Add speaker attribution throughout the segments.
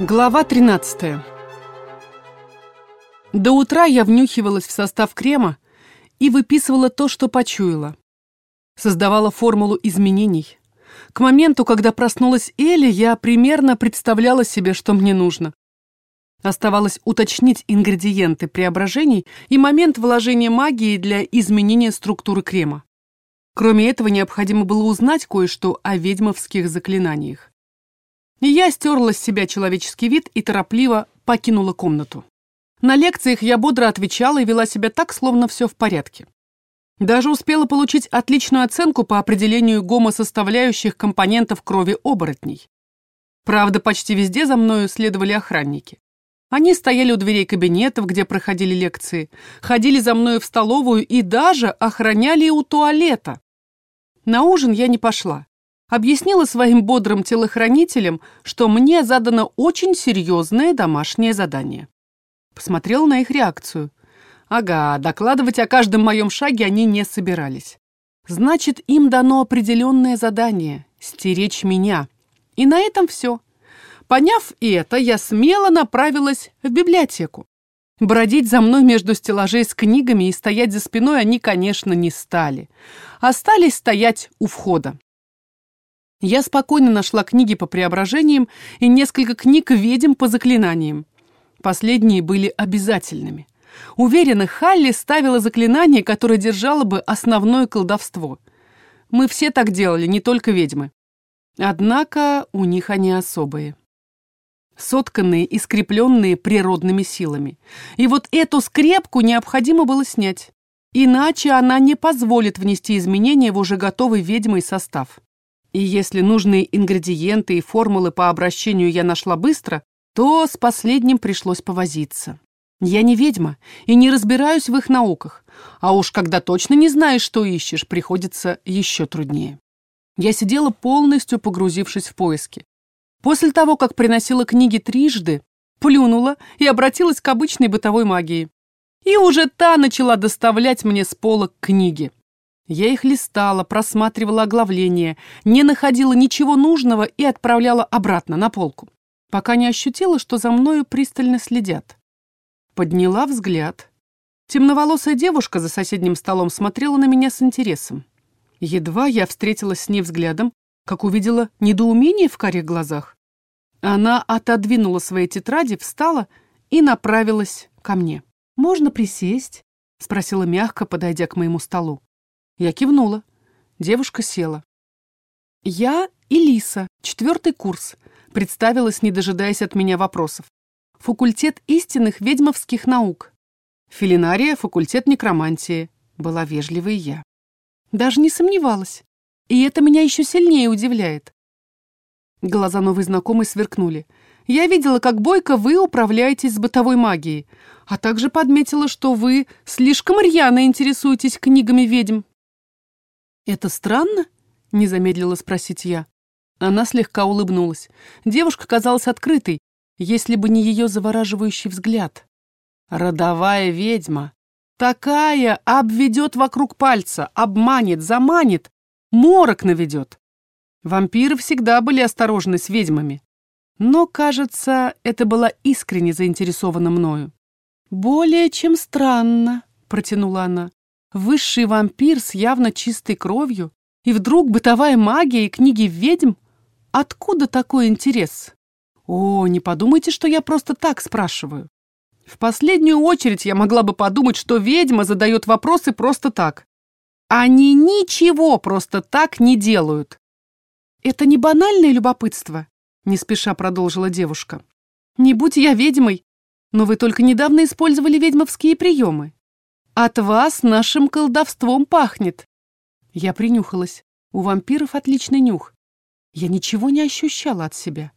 Speaker 1: Глава 13. До утра я внюхивалась в состав крема и выписывала то, что почуяла. Создавала формулу изменений. К моменту, когда проснулась Элли, я примерно представляла себе, что мне нужно. Оставалось уточнить ингредиенты преображений и момент вложения магии для изменения структуры крема. Кроме этого, необходимо было узнать кое-что о ведьмовских заклинаниях. Я стерла с себя человеческий вид и торопливо покинула комнату. На лекциях я бодро отвечала и вела себя так, словно все в порядке. Даже успела получить отличную оценку по определению гомосоставляющих компонентов крови оборотней. Правда, почти везде за мною следовали охранники. Они стояли у дверей кабинетов, где проходили лекции, ходили за мною в столовую и даже охраняли у туалета. На ужин я не пошла объяснила своим бодрым телохранителям, что мне задано очень серьезное домашнее задание. Посмотрела на их реакцию. Ага, докладывать о каждом моем шаге они не собирались. Значит, им дано определенное задание — стеречь меня. И на этом все. Поняв это, я смело направилась в библиотеку. Бродить за мной между стеллажей с книгами и стоять за спиной они, конечно, не стали. Остались стоять у входа. Я спокойно нашла книги по преображениям и несколько книг ведьм по заклинаниям. Последние были обязательными. Уверена, Халли ставила заклинание, которое держало бы основное колдовство. Мы все так делали, не только ведьмы. Однако у них они особые. Сотканные и скрепленные природными силами. И вот эту скрепку необходимо было снять. Иначе она не позволит внести изменения в уже готовый ведьмой состав. И если нужные ингредиенты и формулы по обращению я нашла быстро, то с последним пришлось повозиться. Я не ведьма и не разбираюсь в их науках, а уж когда точно не знаешь, что ищешь, приходится еще труднее. Я сидела полностью погрузившись в поиски. После того, как приносила книги трижды, плюнула и обратилась к обычной бытовой магии. И уже та начала доставлять мне с полок книги. Я их листала, просматривала оглавление, не находила ничего нужного и отправляла обратно на полку, пока не ощутила, что за мною пристально следят. Подняла взгляд. Темноволосая девушка за соседним столом смотрела на меня с интересом. Едва я встретилась с ней взглядом, как увидела недоумение в карих глазах. Она отодвинула свои тетради, встала и направилась ко мне. «Можно присесть?» — спросила мягко, подойдя к моему столу. Я кивнула. Девушка села. «Я Элиса, четвертый курс», — представилась, не дожидаясь от меня вопросов. «Факультет истинных ведьмовских наук». «Филинария, факультет некромантии», — была вежливой я. Даже не сомневалась. И это меня еще сильнее удивляет. Глаза новой знакомой сверкнули. Я видела, как бойко вы управляетесь с бытовой магией, а также подметила, что вы слишком рьяно интересуетесь книгами ведьм. «Это странно?» — не замедлила спросить я. Она слегка улыбнулась. Девушка казалась открытой, если бы не ее завораживающий взгляд. «Родовая ведьма! Такая обведет вокруг пальца, обманет, заманит, морок наведет!» Вампиры всегда были осторожны с ведьмами. Но, кажется, это была искренне заинтересована мною. «Более чем странно», — протянула она. Высший вампир с явно чистой кровью? И вдруг бытовая магия и книги ведьм? Откуда такой интерес? О, не подумайте, что я просто так спрашиваю. В последнюю очередь я могла бы подумать, что ведьма задает вопросы просто так. Они ничего просто так не делают. Это не банальное любопытство, не спеша продолжила девушка. Не будь я ведьмой, но вы только недавно использовали ведьмовские приемы. От вас нашим колдовством пахнет. Я принюхалась. У вампиров отличный нюх. Я ничего не ощущала от себя.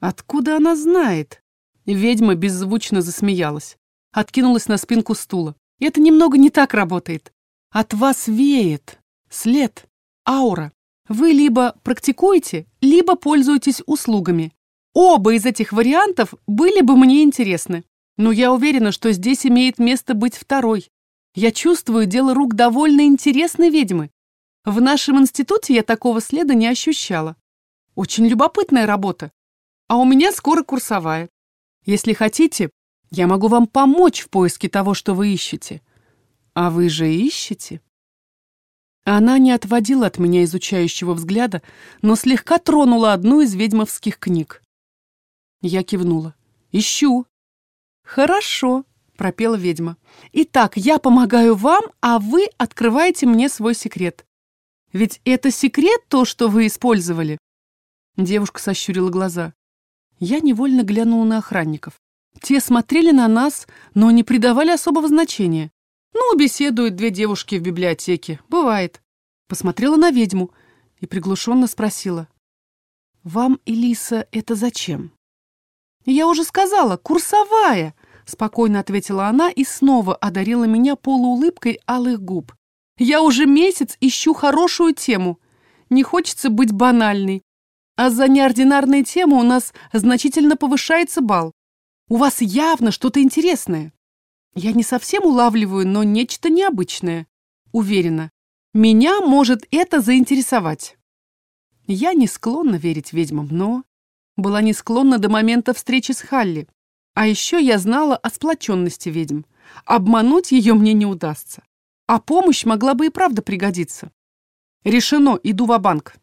Speaker 1: Откуда она знает? Ведьма беззвучно засмеялась. Откинулась на спинку стула. Это немного не так работает. От вас веет. След. Аура. Вы либо практикуете, либо пользуетесь услугами. Оба из этих вариантов были бы мне интересны. Но я уверена, что здесь имеет место быть второй. Я чувствую дело рук довольно интересной ведьмы. В нашем институте я такого следа не ощущала. Очень любопытная работа. а у меня скоро курсовая. Если хотите, я могу вам помочь в поиске того, что вы ищете. А вы же ищете?» Она не отводила от меня изучающего взгляда, но слегка тронула одну из ведьмовских книг. Я кивнула. «Ищу». «Хорошо», — пропела ведьма. «Итак, я помогаю вам, а вы открываете мне свой секрет. Ведь это секрет то, что вы использовали?» Девушка сощурила глаза. Я невольно глянула на охранников. Те смотрели на нас, но не придавали особого значения. Ну, беседуют две девушки в библиотеке. Бывает. Посмотрела на ведьму и приглушенно спросила. «Вам, Элиса, это зачем?» «Я уже сказала, курсовая!» Спокойно ответила она и снова одарила меня полуулыбкой алых губ. «Я уже месяц ищу хорошую тему. Не хочется быть банальной. А за неординарные темы у нас значительно повышается балл. У вас явно что-то интересное. Я не совсем улавливаю, но нечто необычное. Уверена, меня может это заинтересовать. Я не склонна верить ведьмам, но была не склонна до момента встречи с Халли. А еще я знала о сплоченности ведьм. Обмануть ее мне не удастся. А помощь могла бы и правда пригодиться. Решено, иду в банк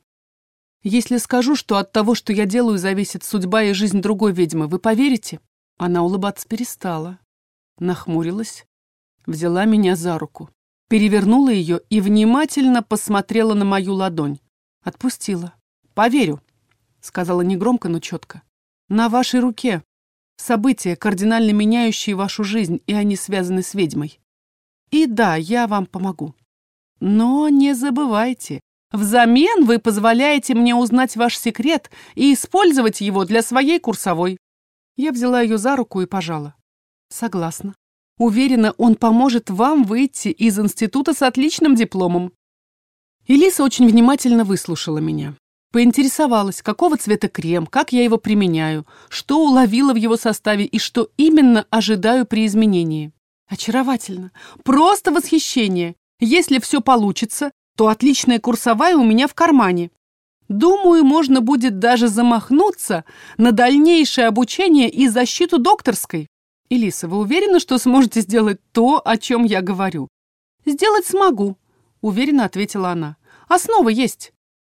Speaker 1: Если скажу, что от того, что я делаю, зависит судьба и жизнь другой ведьмы, вы поверите? Она улыбаться перестала нахмурилась, взяла меня за руку, перевернула ее и внимательно посмотрела на мою ладонь. Отпустила. «Поверю», — сказала негромко, но четко. «На вашей руке события, кардинально меняющие вашу жизнь, и они связаны с ведьмой. И да, я вам помогу. Но не забывайте, взамен вы позволяете мне узнать ваш секрет и использовать его для своей курсовой». Я взяла ее за руку и пожала. Согласна. Уверена, он поможет вам выйти из института с отличным дипломом. Элиса очень внимательно выслушала меня. Поинтересовалась, какого цвета крем, как я его применяю, что уловила в его составе и что именно ожидаю при изменении. Очаровательно. Просто восхищение. Если все получится, то отличная курсовая у меня в кармане. Думаю, можно будет даже замахнуться на дальнейшее обучение и защиту докторской. «Элиса, вы уверены, что сможете сделать то, о чем я говорю?» «Сделать смогу», — уверенно ответила она. «Основа есть.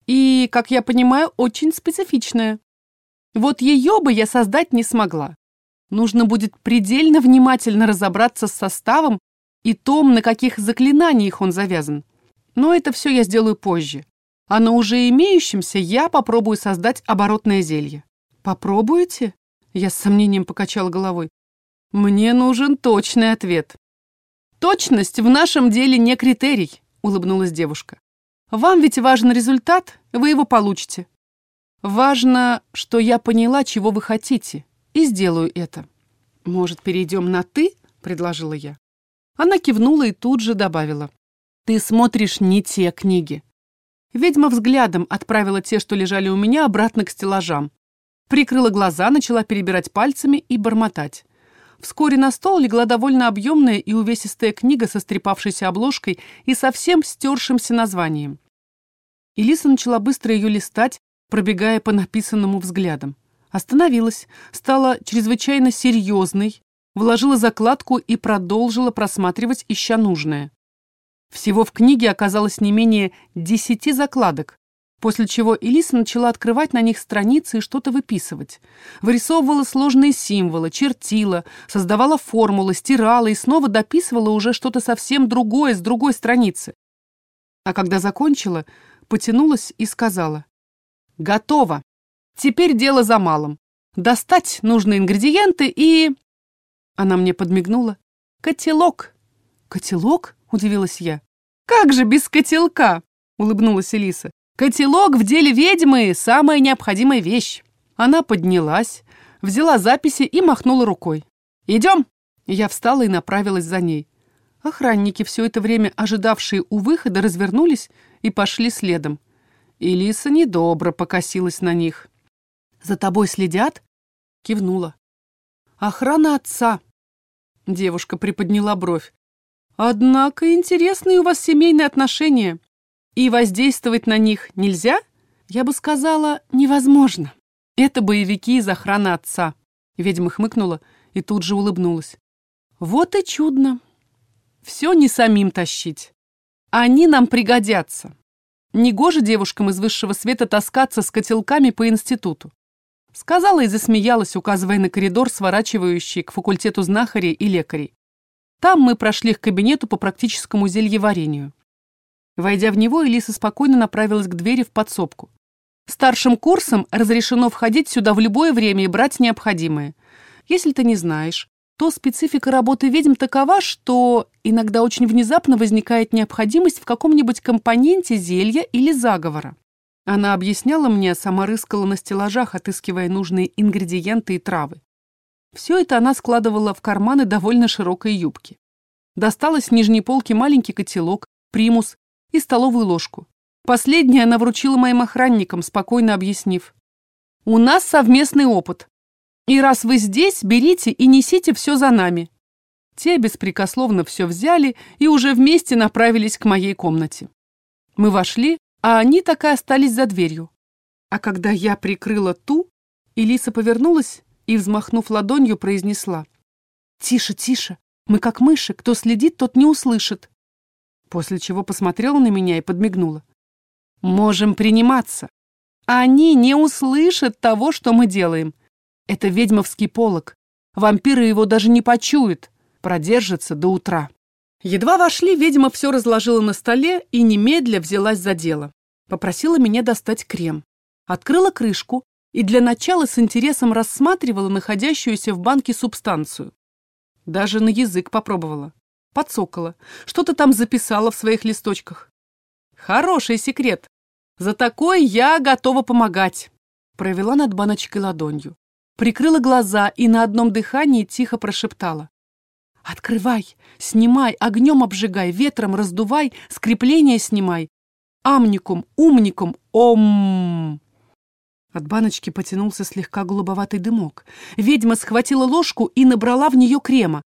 Speaker 1: И, как я понимаю, очень специфичная. Вот ее бы я создать не смогла. Нужно будет предельно внимательно разобраться с составом и том, на каких заклинаниях он завязан. Но это все я сделаю позже. А на уже имеющемся я попробую создать оборотное зелье. Попробуете? Я с сомнением покачала головой. Мне нужен точный ответ. Точность в нашем деле не критерий, улыбнулась девушка. Вам ведь важен результат, вы его получите. Важно, что я поняла, чего вы хотите, и сделаю это. Может, перейдем на «ты?» — предложила я. Она кивнула и тут же добавила. «Ты смотришь не те книги». Ведьма взглядом отправила те, что лежали у меня, обратно к стеллажам. Прикрыла глаза, начала перебирать пальцами и бормотать. Вскоре на стол легла довольно объемная и увесистая книга со стрепавшейся обложкой и совсем стершимся названием. Элиса начала быстро ее листать, пробегая по написанному взглядам. Остановилась, стала чрезвычайно серьезной, вложила закладку и продолжила просматривать, ища нужное. Всего в книге оказалось не менее десяти закладок, после чего Элиса начала открывать на них страницы и что-то выписывать. Вырисовывала сложные символы, чертила, создавала формулы, стирала и снова дописывала уже что-то совсем другое с другой страницы. А когда закончила, потянулась и сказала. «Готово. Теперь дело за малым. Достать нужные ингредиенты и...» Она мне подмигнула. «Котелок». «Котелок?» — удивилась я. «Как же без котелка?» — улыбнулась Элиса. Котелок в деле ведьмы – самая необходимая вещь. Она поднялась, взяла записи и махнула рукой. «Идем!» Я встала и направилась за ней. Охранники, все это время ожидавшие у выхода, развернулись и пошли следом. Элиса недобро покосилась на них. «За тобой следят?» Кивнула. «Охрана отца!» Девушка приподняла бровь. «Однако интересные у вас семейные отношения. И воздействовать на них нельзя? Я бы сказала, невозможно. Это боевики из охраны отца. Ведьма хмыкнула и тут же улыбнулась. Вот и чудно. Все не самим тащить. Они нам пригодятся. Негоже девушкам из высшего света таскаться с котелками по институту. Сказала и засмеялась, указывая на коридор, сворачивающий к факультету знахарей и лекарей. Там мы прошли к кабинету по практическому зельеварению. Войдя в него, Элиса спокойно направилась к двери в подсобку. Старшим курсом разрешено входить сюда в любое время и брать необходимое. Если ты не знаешь, то специфика работы ведьм такова, что иногда очень внезапно возникает необходимость в каком-нибудь компоненте зелья или заговора. Она объясняла мне, сама рыскала на стеллажах, отыскивая нужные ингредиенты и травы. Все это она складывала в карманы довольно широкой юбки. Достала с нижней полки маленький котелок, примус и столовую ложку. Последнее она вручила моим охранникам, спокойно объяснив. «У нас совместный опыт. И раз вы здесь, берите и несите все за нами». Те беспрекословно все взяли и уже вместе направились к моей комнате. Мы вошли, а они так и остались за дверью. А когда я прикрыла ту, Элиса повернулась и, взмахнув ладонью, произнесла. «Тише, тише, мы как мыши, кто следит, тот не услышит». После чего посмотрела на меня и подмигнула. Можем приниматься. Они не услышат того, что мы делаем. Это ведьмовский полог. Вампиры его даже не почуют. Продержится до утра. Едва вошли, ведьма все разложила на столе и немедля взялась за дело. Попросила меня достать крем. Открыла крышку и для начала с интересом рассматривала находящуюся в банке субстанцию. Даже на язык попробовала. Подсокала. Что-то там записала в своих листочках. Хороший секрет. За такой я готова помогать. Провела над баночкой ладонью. Прикрыла глаза и на одном дыхании тихо прошептала. Открывай, снимай, огнем обжигай, ветром раздувай, скрепление снимай. Амникум, умникум, ом. От баночки потянулся слегка голубоватый дымок. Ведьма схватила ложку и набрала в нее крема.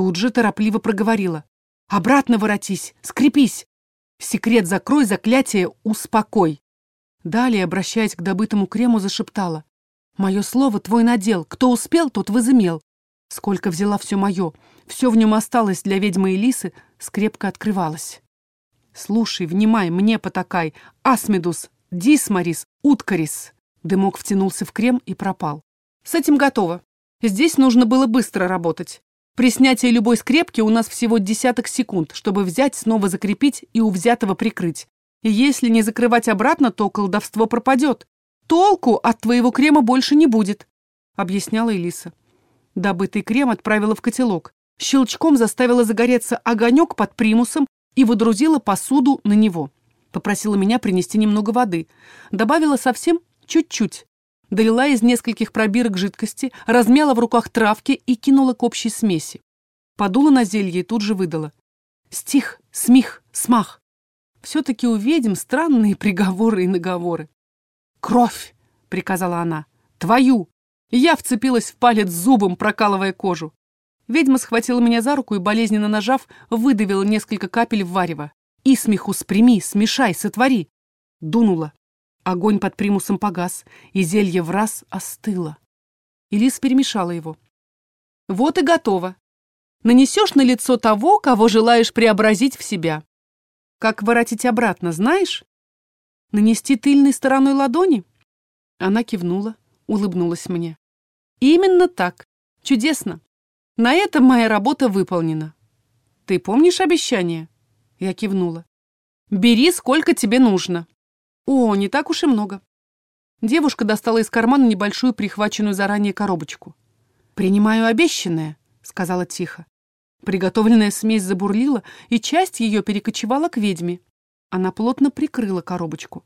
Speaker 1: Тут же торопливо проговорила. «Обратно воротись, скрепись, Секрет закрой, заклятие успокой. Далее, обращаясь к добытому крему, зашептала. Мое слово твой надел. Кто успел, тот возымел. Сколько взяла все мое. Все в нем осталось для ведьмы Элисы, скрепко открывалось. Слушай, внимай, мне потакай. Асмедус, дисмарис, уткарис. Дымок втянулся в крем и пропал. С этим готово. Здесь нужно было быстро работать. При снятии любой скрепки у нас всего десяток секунд, чтобы взять, снова закрепить и у взятого прикрыть. И если не закрывать обратно, то колдовство пропадет. Толку от твоего крема больше не будет, объясняла Элиса. Добытый крем отправила в котелок. Щелчком заставила загореться огонек под примусом и выдрузила посуду на него. Попросила меня принести немного воды. Добавила совсем чуть-чуть долила из нескольких пробирок жидкости, размяла в руках травки и кинула к общей смеси. Подула на зелье и тут же выдала. Стих, смех, смах. Все-таки у странные приговоры и наговоры. «Кровь!» — приказала она. «Твою!» Я вцепилась в палец зубом, прокалывая кожу. Ведьма схватила меня за руку и, болезненно нажав, выдавила несколько капель в варево. «И смеху спрями, смешай, сотвори!» Дунула. Огонь под примусом погас, и зелье в раз остыло. Элис перемешала его. Вот и готово. Нанесешь на лицо того, кого желаешь преобразить в себя. Как воротить обратно, знаешь? Нанести тыльной стороной ладони? Она кивнула, улыбнулась мне. Именно так. Чудесно. На этом моя работа выполнена. Ты помнишь обещание? Я кивнула. Бери, сколько тебе нужно. О, не так уж и много. Девушка достала из кармана небольшую прихваченную заранее коробочку. «Принимаю обещанное», — сказала тихо. Приготовленная смесь забурлила, и часть ее перекочевала к ведьме. Она плотно прикрыла коробочку.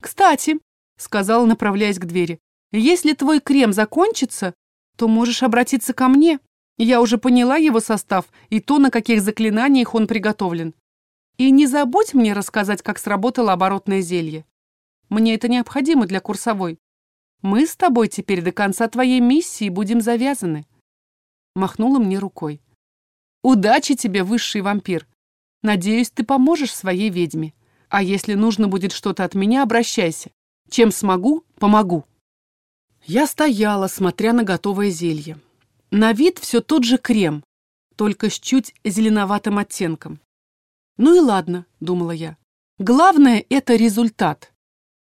Speaker 1: «Кстати», — сказала, направляясь к двери, «если твой крем закончится, то можешь обратиться ко мне. Я уже поняла его состав и то, на каких заклинаниях он приготовлен. И не забудь мне рассказать, как сработало оборотное зелье. Мне это необходимо для курсовой. Мы с тобой теперь до конца твоей миссии будем завязаны. Махнула мне рукой. Удачи тебе, высший вампир. Надеюсь, ты поможешь своей ведьме. А если нужно будет что-то от меня, обращайся. Чем смогу, помогу. Я стояла, смотря на готовое зелье. На вид все тот же крем, только с чуть зеленоватым оттенком. «Ну и ладно», — думала я. «Главное — это результат».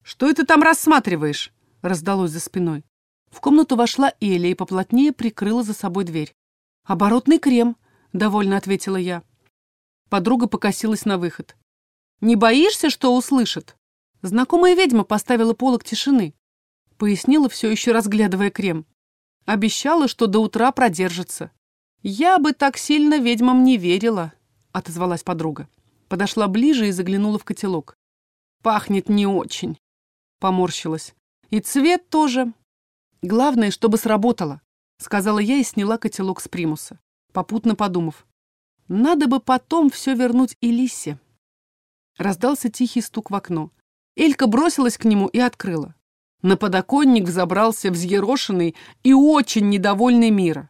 Speaker 1: «Что это там рассматриваешь?» — раздалось за спиной. В комнату вошла Эля и поплотнее прикрыла за собой дверь. «Оборотный крем», — довольно ответила я. Подруга покосилась на выход. «Не боишься, что услышат?» Знакомая ведьма поставила полок тишины. Пояснила, все еще разглядывая крем. Обещала, что до утра продержится. «Я бы так сильно ведьмам не верила», — отозвалась подруга. Подошла ближе и заглянула в котелок. «Пахнет не очень», — поморщилась. «И цвет тоже. Главное, чтобы сработало», — сказала я и сняла котелок с примуса, попутно подумав. «Надо бы потом все вернуть Элисе». Раздался тихий стук в окно. Элька бросилась к нему и открыла. На подоконник взобрался взъерошенный и очень недовольный мира.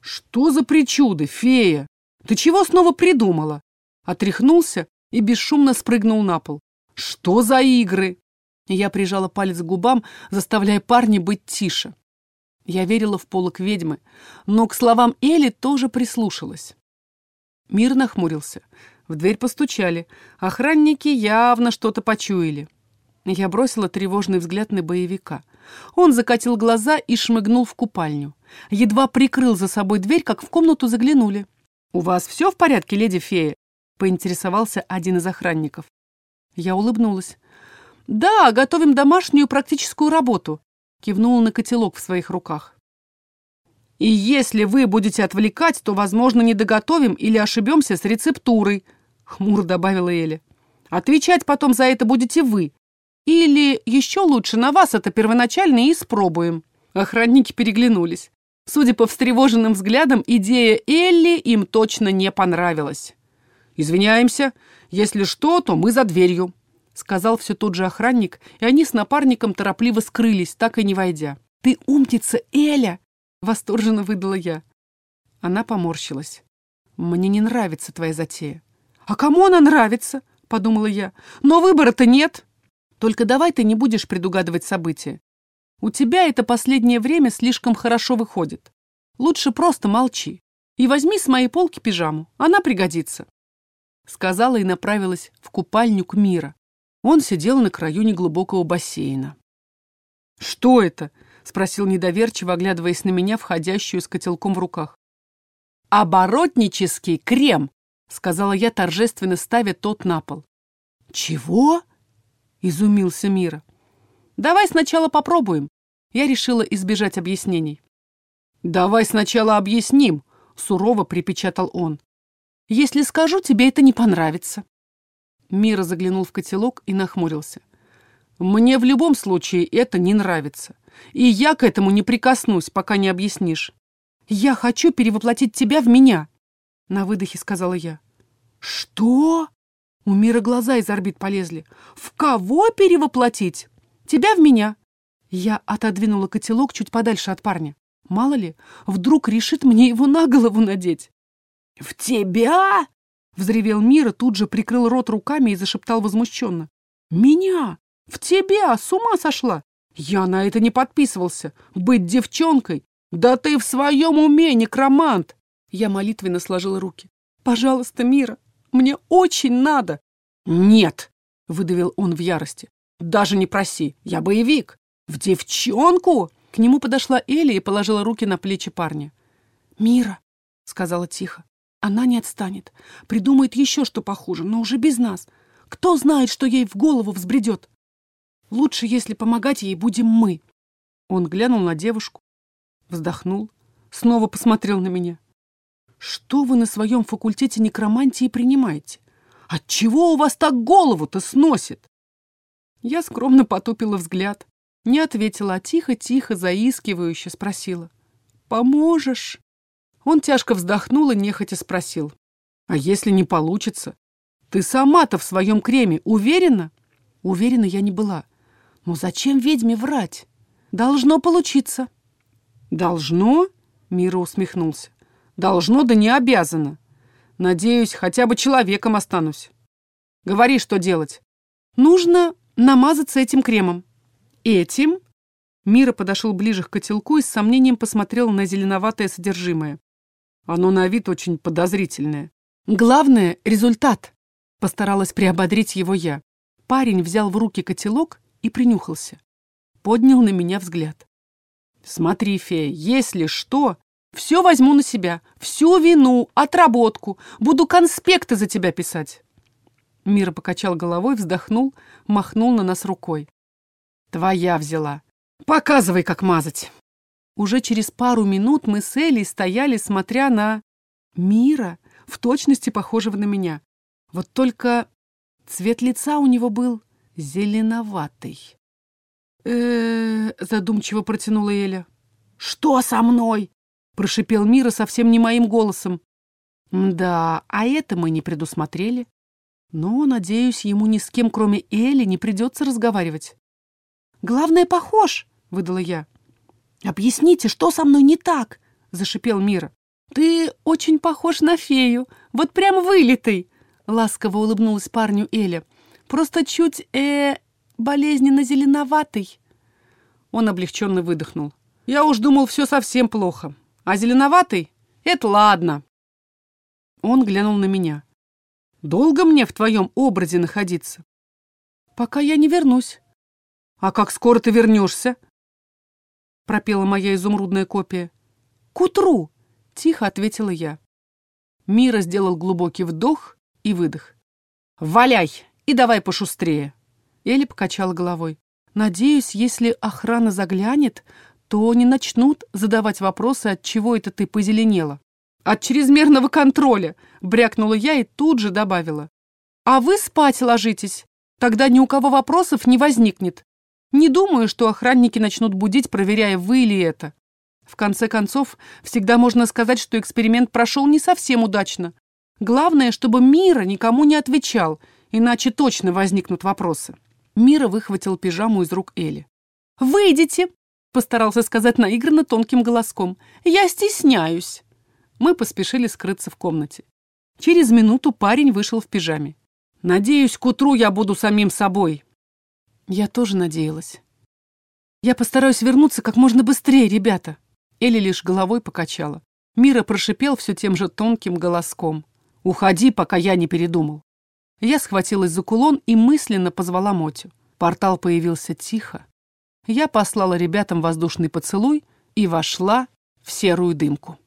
Speaker 1: «Что за причуды, фея? Ты чего снова придумала?» Отряхнулся и бесшумно спрыгнул на пол. «Что за игры?» Я прижала палец к губам, заставляя парня быть тише. Я верила в полок ведьмы, но к словам Эли тоже прислушалась. Мир нахмурился. В дверь постучали. Охранники явно что-то почуяли. Я бросила тревожный взгляд на боевика. Он закатил глаза и шмыгнул в купальню. Едва прикрыл за собой дверь, как в комнату заглянули. «У вас все в порядке, леди-фея?» — поинтересовался один из охранников. Я улыбнулась. «Да, готовим домашнюю практическую работу», — кивнула на котелок в своих руках. «И если вы будете отвлекать, то, возможно, не доготовим или ошибемся с рецептурой», — хмуро добавила Эля. «Отвечать потом за это будете вы, или еще лучше на вас это первоначально и испробуем». Охранники переглянулись. Судя по встревоженным взглядам, идея Элли им точно не понравилась. «Извиняемся. Если что, то мы за дверью», — сказал все тот же охранник, и они с напарником торопливо скрылись, так и не войдя. «Ты умница, Эля!» — восторженно выдала я. Она поморщилась. «Мне не нравится твоя затея». «А кому она нравится?» — подумала я. «Но выбора-то нет». Только давай ты не будешь предугадывать события. У тебя это последнее время слишком хорошо выходит. Лучше просто молчи. И возьми с моей полки пижаму, она пригодится. Сказала и направилась в купальню к Мира. Он сидел на краю неглубокого бассейна. «Что это?» — спросил недоверчиво, оглядываясь на меня, входящую с котелком в руках. «Оборотнический крем!» — сказала я, торжественно ставя тот на пол. «Чего?» изумился Мира. «Давай сначала попробуем». Я решила избежать объяснений. «Давай сначала объясним», — сурово припечатал он. «Если скажу, тебе это не понравится». Мира заглянул в котелок и нахмурился. «Мне в любом случае это не нравится. И я к этому не прикоснусь, пока не объяснишь. Я хочу перевоплотить тебя в меня», — на выдохе сказала я. «Что?» У Мира глаза из орбит полезли. «В кого перевоплотить? Тебя в меня!» Я отодвинула котелок чуть подальше от парня. Мало ли, вдруг решит мне его на голову надеть. «В тебя?» — взревел Мира, тут же прикрыл рот руками и зашептал возмущенно. «Меня? В тебя? С ума сошла? Я на это не подписывался. Быть девчонкой? Да ты в своем уме, некромант!» Я молитвенно сложила руки. «Пожалуйста, Мира, мне очень надо!» «Нет!» — выдавил он в ярости. «Даже не проси, я боевик! В девчонку!» К нему подошла Эля и положила руки на плечи парня. «Мира!» — сказала тихо. «Она не отстанет. Придумает еще что похуже, но уже без нас. Кто знает, что ей в голову взбредет? Лучше, если помогать ей будем мы». Он глянул на девушку, вздохнул, снова посмотрел на меня. Что вы на своем факультете некромантии принимаете? Отчего у вас так голову-то сносит? Я скромно потупила взгляд, не ответила, а тихо-тихо, заискивающе спросила. «Поможешь?» Он тяжко вздохнул и нехотя спросил. «А если не получится? Ты сама-то в своем креме уверена?» Уверена я не была. «Но зачем ведьме врать? Должно получиться». «Должно?» — Мира усмехнулся. Должно, да не обязано. Надеюсь, хотя бы человеком останусь. Говори, что делать. Нужно намазаться этим кремом. Этим? Мира подошел ближе к котелку и с сомнением посмотрел на зеленоватое содержимое. Оно на вид очень подозрительное. Главное — результат. Постаралась приободрить его я. Парень взял в руки котелок и принюхался. Поднял на меня взгляд. «Смотри, фея, если что, все возьму на себя. Всю вину, отработку. Буду конспекты за тебя писать». Мира покачал головой, вздохнул, махнул на нас рукой. «Твоя взяла. Показывай, как мазать». Уже через пару минут мы с Элей стояли, смотря на... Мира, в точности похожего на меня. Вот только цвет лица у него был зеленоватый. э задумчиво протянула Эля. «Что со мной?» — прошипел Мира совсем не моим голосом. «Да, а это мы не предусмотрели. Но, надеюсь, ему ни с кем, кроме Эли, не придется разговаривать». «Главное, похож!» — выдала я. «Объясните, что со мной не так?» — зашипел Мира. «Ты очень похож на фею, вот прям вылитый!» — ласково улыбнулась парню Эля. «Просто чуть, э, болезненно зеленоватый». Он облегченно выдохнул. «Я уж думал, все совсем плохо. А зеленоватый — это ладно». Он глянул на меня. «Долго мне в твоем образе находиться?» «Пока я не вернусь». «А как скоро ты вернешься?» — пропела моя изумрудная копия. «К утру!» — тихо ответила я. Мира сделал глубокий вдох и выдох. «Валяй! И давай пошустрее!» Элли покачала головой. «Надеюсь, если охрана заглянет, то не начнут задавать вопросы, от чего это ты позеленела». «От чрезмерного контроля!» — брякнула я и тут же добавила. «А вы спать ложитесь, тогда ни у кого вопросов не возникнет. Не думаю, что охранники начнут будить, проверяя, вы ли это. В конце концов, всегда можно сказать, что эксперимент прошел не совсем удачно. Главное, чтобы Мира никому не отвечал, иначе точно возникнут вопросы. Мира выхватил пижаму из рук Эли. «Выйдите!» — постарался сказать наигранно тонким голоском. «Я стесняюсь!» Мы поспешили скрыться в комнате. Через минуту парень вышел в пижаме. «Надеюсь, к утру я буду самим собой», я тоже надеялась. Я постараюсь вернуться как можно быстрее, ребята. Элли лишь головой покачала. Мира прошипел все тем же тонким голоском. «Уходи, пока я не передумал». Я схватилась за кулон и мысленно позвала Мотю. Портал появился тихо. Я послала ребятам воздушный поцелуй и вошла в серую дымку.